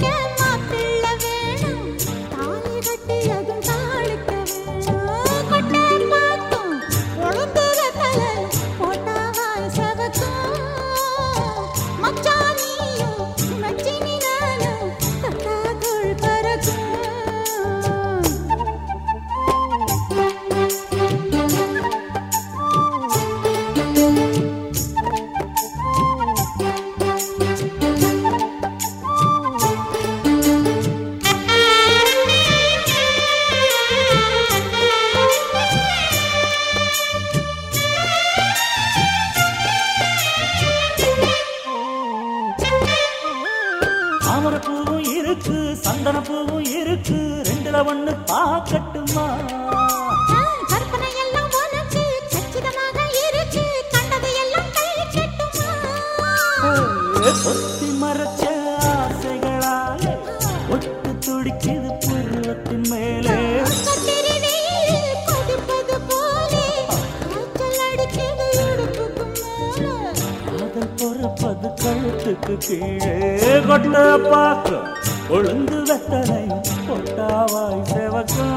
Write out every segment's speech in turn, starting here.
Yeah. தாமரை பூவும் இருக்கு சந்தன பூவும் இருக்கு. ரெண்டுல ஒண்ணு பாக்கட்டுமா? காதல் கழுத்துக்கு கீழே கொட்ட பார்க்க ஒழுங்கு வெத்தனை கொட்டாவாய் செவக்கா.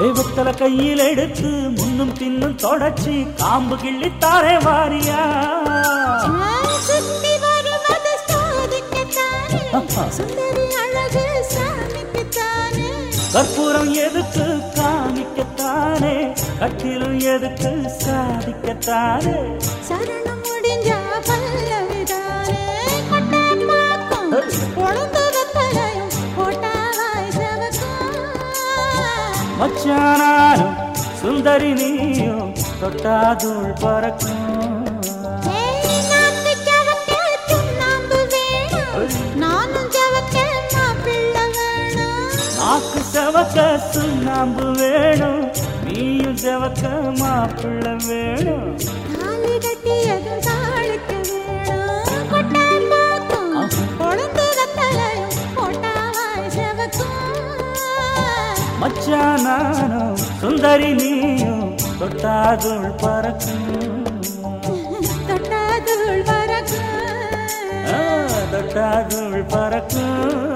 தெய்வத்தல கையில் எடுத்து முன்னும் பின்னும் தொடச்சி காம்பு வாரியா. சுந்தரி அழகு சாமிக்குத்தானே. கற்பூரம் எதுக்கு காமிக்கத்தானே கட்டிலும் எதுக்கு சாதிக்கத்தானே சரணம் மச்சானாரும் சுந்தரி நீயும் தொட்டாதுள் பறக்கும் நாக்கு சவக்க சுண்ணாம்பு வேணும். நீயும் செவக்க மாப்பிள்ளை வேணும். மச்சானாரும் சுந்தரி நீயும் தொட்டாதுள் பறக்கும். தொட்டாதுள் பறக்கும். தொட்டாதுள் பறக்கும்.